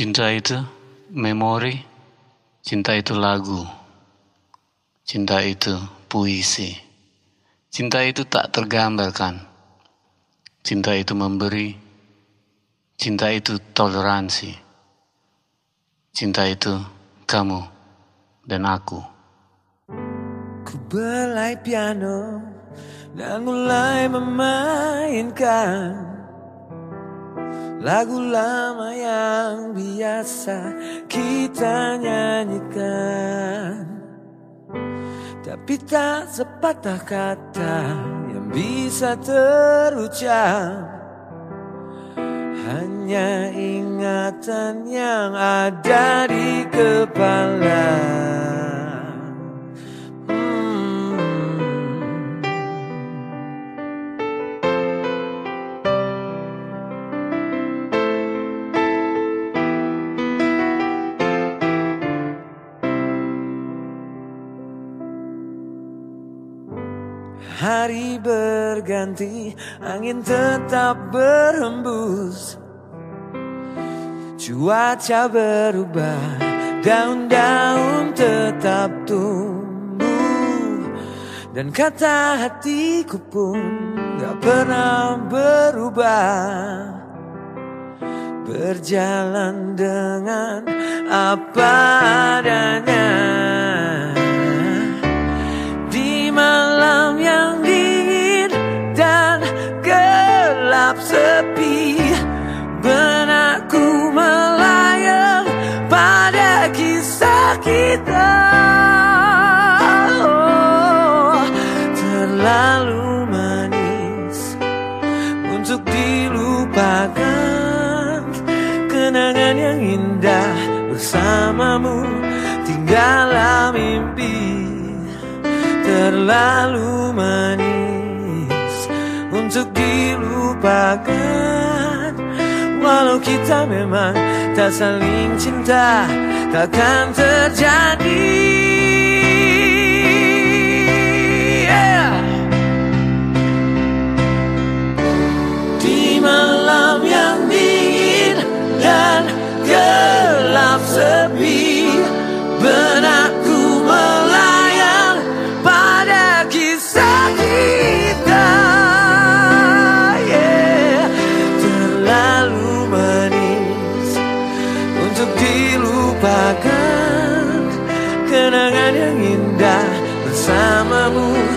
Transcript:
Cinta itu memori, cinta itu lagu, cinta itu puisi. Cinta itu tak tergambarkan. Cinta itu memberi, cinta itu toleransi. Cinta itu kamu dan aku. Ku belai piano dan mulai memainkan Lagu lama yang biasa kita nyanyikan. Tapi tak sepatah kata yang bisa terucap. Hanya ingatan yang ada di kepala Hari berganti, angin tetap berhembus. Cuaca berubah, daun-daun tetap tumbuh. Dan kata hatiku pun gak pernah berubah. Berjalan dengan apa adanya untuk dilupakan. Kenangan yang indah bersamamu tinggallah mimpi Terlalu manis untuk dilupakan. Walau kita memang tak saling cinta Takkan terjadi dilupakan Kenangan yang indah bersamamu